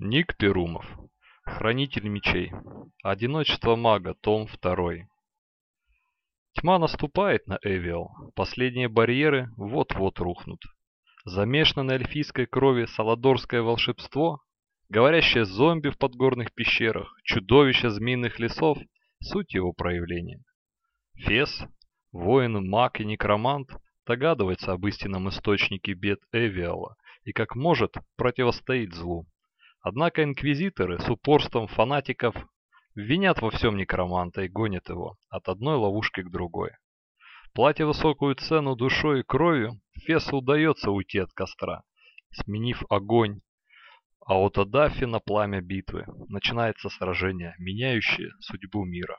Ник Перумов. Хранитель мечей. Одиночество мага. Том 2. Тьма наступает на Эвиал. Последние барьеры вот-вот рухнут. Замешано на эльфийской крови саладорское волшебство, говорящее зомби в подгорных пещерах, чудовища змеиных лесов – суть его проявления. Фес, воин, маг и некромант догадывается об истинном источнике бед Эвиала и как может противостоит злу. Однако инквизиторы с упорством фанатиков винят во всем некроманта и гонят его от одной ловушки к другой. Платя высокую цену душой и кровью, Фесу удается уйти от костра, сменив огонь, а от Адафи на пламя битвы начинается сражение, меняющее судьбу мира.